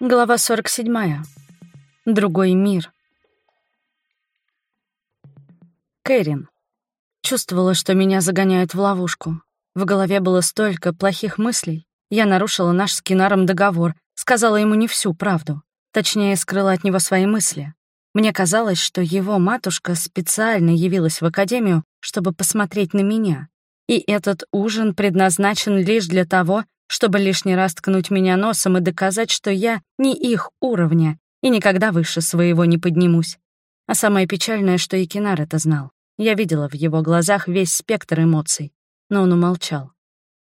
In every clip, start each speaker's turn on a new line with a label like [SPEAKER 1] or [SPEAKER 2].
[SPEAKER 1] Глава 47. Другой мир. Кэрин. Чувствовала, что меня загоняют в ловушку. В голове было столько плохих мыслей. Я нарушила наш с Кинаром договор, сказала ему не всю правду. Точнее, скрыла от него свои мысли. Мне казалось, что его матушка специально явилась в академию, чтобы посмотреть на меня. И этот ужин предназначен лишь для того, чтобы лишний раз ткнуть меня носом и доказать, что я не их уровня и никогда выше своего не поднимусь. А самое печальное, что и Кинар это знал. Я видела в его глазах весь спектр эмоций, но он умолчал.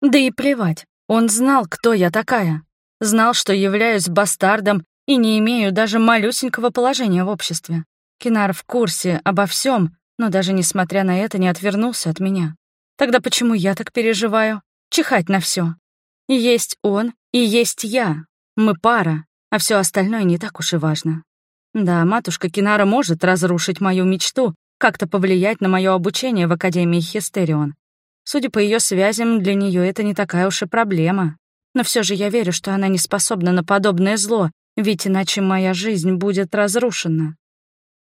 [SPEAKER 1] Да и плевать, он знал, кто я такая. Знал, что являюсь бастардом и не имею даже малюсенького положения в обществе. Кинар в курсе обо всем, но даже несмотря на это не отвернулся от меня. Тогда почему я так переживаю? Чихать на все. Есть он и есть я. Мы пара, а все остальное не так уж и важно. Да, матушка Кинара может разрушить мою мечту, как-то повлиять на мое обучение в Академии Хистерион. Судя по ее связям, для нее это не такая уж и проблема. Но все же я верю, что она не способна на подобное зло, ведь иначе моя жизнь будет разрушена.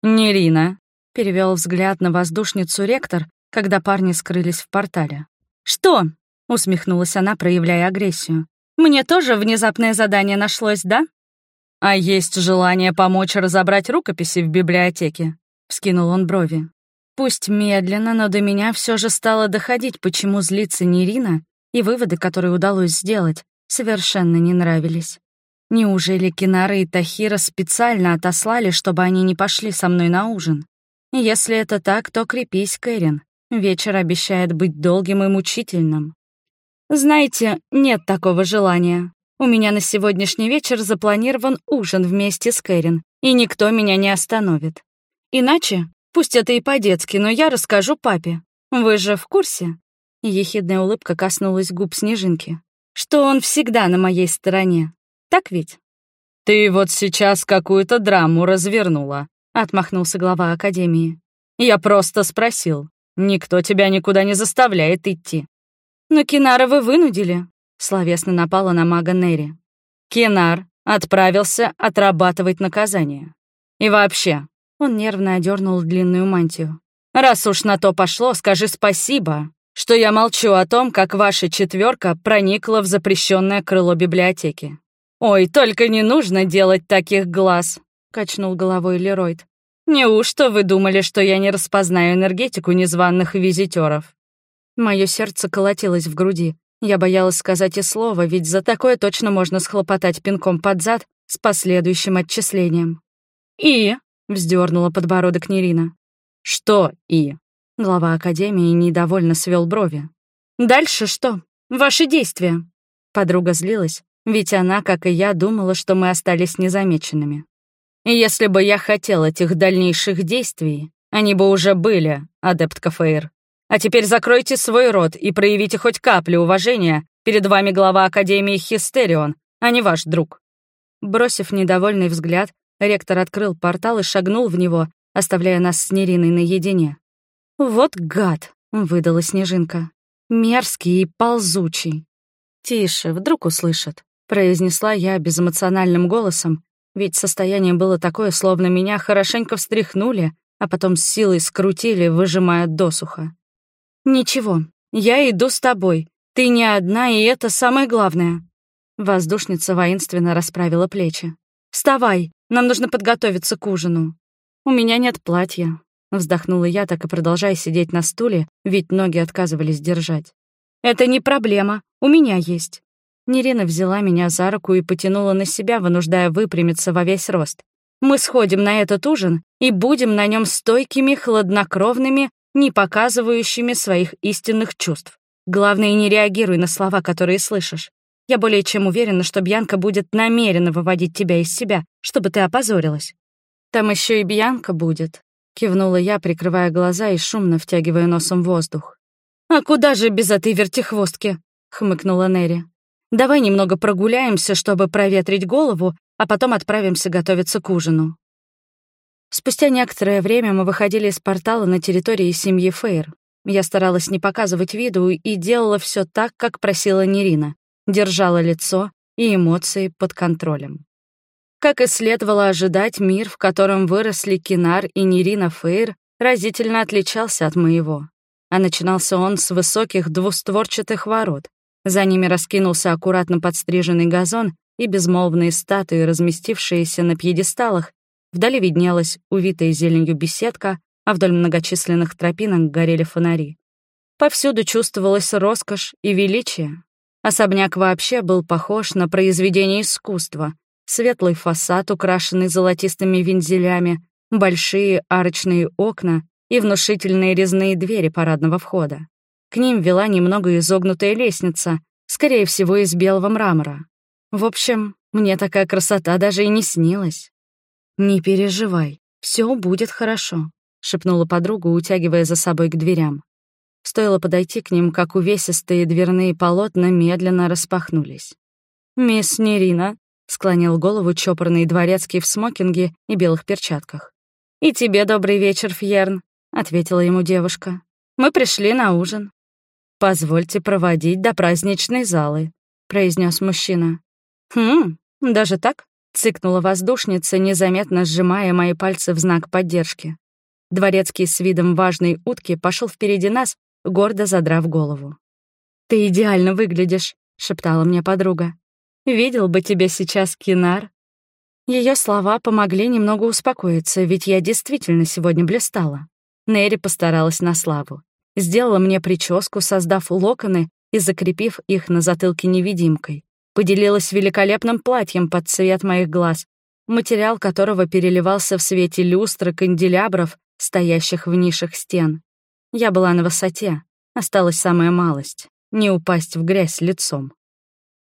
[SPEAKER 1] «Нерина», — перевел взгляд на воздушницу ректор, когда парни скрылись в портале. «Что?» — усмехнулась она, проявляя агрессию. «Мне тоже внезапное задание нашлось, да?» «А есть желание помочь разобрать рукописи в библиотеке?» — вскинул он брови. Пусть медленно, но до меня все же стало доходить, почему злится Нерина, и выводы, которые удалось сделать, совершенно не нравились. Неужели Кинара и Тахира специально отослали, чтобы они не пошли со мной на ужин? Если это так, то крепись, Кэрин. Вечер обещает быть долгим и мучительным. Знаете, нет такого желания. У меня на сегодняшний вечер запланирован ужин вместе с Кэрин, и никто меня не остановит. Иначе, пусть это и по-детски, но я расскажу папе. Вы же в курсе?» Ехидная улыбка коснулась губ Снежинки. «Что он всегда на моей стороне. Так ведь?» «Ты вот сейчас какую-то драму развернула», — отмахнулся глава Академии. «Я просто спросил. Никто тебя никуда не заставляет идти. «Но Кинара вы вынудили», — словесно напала на мага Нери. «Кинар отправился отрабатывать наказание. И вообще...» — он нервно одернул длинную мантию. «Раз уж на то пошло, скажи спасибо, что я молчу о том, как ваша четверка проникла в запрещенное крыло библиотеки. Ой, только не нужно делать таких глаз», — качнул головой Леройд. «Неужто вы думали, что я не распознаю энергетику незваных визитеров? Мое сердце колотилось в груди. Я боялась сказать и слова, ведь за такое точно можно схлопотать пинком под зад с последующим отчислением. «И?» — вздернула подбородок Нерина. «Что «и?» Глава Академии недовольно свел брови. «Дальше что? Ваши действия?» Подруга злилась, ведь она, как и я, думала, что мы остались незамеченными. «Если бы я хотел этих дальнейших действий, они бы уже были, адепт Кафеир. А теперь закройте свой рот и проявите хоть каплю уважения. Перед вами глава Академии Хистерион, а не ваш друг». Бросив недовольный взгляд, ректор открыл портал и шагнул в него, оставляя нас с Нериной наедине. «Вот гад!» — выдала Снежинка. «Мерзкий и ползучий». «Тише, вдруг услышат», — произнесла я безэмоциональным голосом, ведь состояние было такое, словно меня хорошенько встряхнули, а потом с силой скрутили, выжимая досуха. «Ничего, я иду с тобой. Ты не одна, и это самое главное». Воздушница воинственно расправила плечи. «Вставай, нам нужно подготовиться к ужину». «У меня нет платья», — вздохнула я, так и продолжая сидеть на стуле, ведь ноги отказывались держать. «Это не проблема, у меня есть». Нерина взяла меня за руку и потянула на себя, вынуждая выпрямиться во весь рост. «Мы сходим на этот ужин и будем на нем стойкими, хладнокровными, не показывающими своих истинных чувств. Главное, не реагируй на слова, которые слышишь. Я более чем уверена, что Бьянка будет намеренно выводить тебя из себя, чтобы ты опозорилась. Там еще и Бьянка будет, кивнула я, прикрывая глаза и шумно втягивая носом воздух. А куда же без этой вертихвостки? хмыкнула Нери. Давай немного прогуляемся, чтобы проветрить голову, а потом отправимся готовиться к ужину. Спустя некоторое время мы выходили из портала на территории семьи Фейр. Я старалась не показывать виду и делала все так, как просила Нерина. Держала лицо и эмоции под контролем. Как и следовало ожидать, мир, в котором выросли Кинар и Нерина Фейр, разительно отличался от моего. А начинался он с высоких двустворчатых ворот. За ними раскинулся аккуратно подстриженный газон и безмолвные статуи, разместившиеся на пьедесталах. Вдали виднелась увитая зеленью беседка, а вдоль многочисленных тропинок горели фонари. Повсюду чувствовалась роскошь и величие. Особняк вообще был похож на произведение искусства. Светлый фасад, украшенный золотистыми вензелями, большие арочные окна и внушительные резные двери парадного входа. К ним вела немного изогнутая лестница, скорее всего, из белого мрамора. В общем, мне такая красота даже и не снилась. «Не переживай, все будет хорошо», — шепнула подруга, утягивая за собой к дверям. Стоило подойти к ним, как увесистые дверные полотна медленно распахнулись. «Мисс Нерина», — склонил голову чопорный дворецкий в смокинге и белых перчатках. «И тебе добрый вечер, Фьерн», — ответила ему девушка. «Мы пришли на ужин». «Позвольте проводить до праздничной залы», — произнес мужчина. «Хм, даже так?» — цыкнула воздушница, незаметно сжимая мои пальцы в знак поддержки. Дворецкий с видом важной утки пошел впереди нас, гордо задрав голову. «Ты идеально выглядишь», — шептала мне подруга. «Видел бы тебя сейчас, Кинар». Ее слова помогли немного успокоиться, ведь я действительно сегодня блистала. Нерри постаралась на славу. Сделала мне прическу, создав локоны и закрепив их на затылке невидимкой. Поделилась великолепным платьем под цвет моих глаз, материал которого переливался в свете люстры канделябров, стоящих в нишах стен. Я была на высоте, осталась самая малость — не упасть в грязь лицом.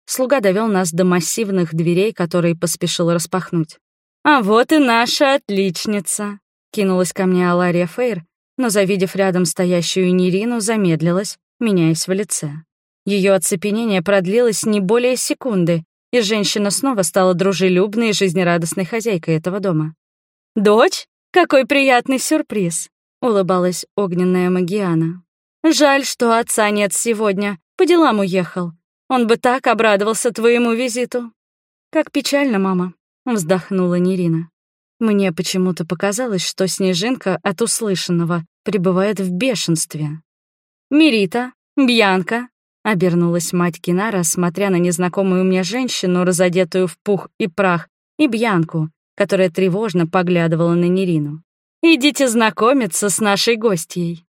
[SPEAKER 1] Слуга довел нас до массивных дверей, которые поспешил распахнуть. «А вот и наша отличница!» — кинулась ко мне Алария Фейр, но, завидев рядом стоящую Нерину, замедлилась, меняясь в лице. Ее оцепенение продлилось не более секунды, и женщина снова стала дружелюбной и жизнерадостной хозяйкой этого дома. «Дочь? Какой приятный сюрприз!» — улыбалась огненная Магиана. «Жаль, что отца нет сегодня, по делам уехал. Он бы так обрадовался твоему визиту». «Как печально, мама», — вздохнула Нерина. Мне почему-то показалось, что Снежинка от услышанного пребывает в бешенстве. «Мирита, Бьянка», — обернулась мать Кинара, смотря на незнакомую мне женщину, разодетую в пух и прах, и Бьянку, которая тревожно поглядывала на Нерину. Идите знакомиться с нашей гостьей».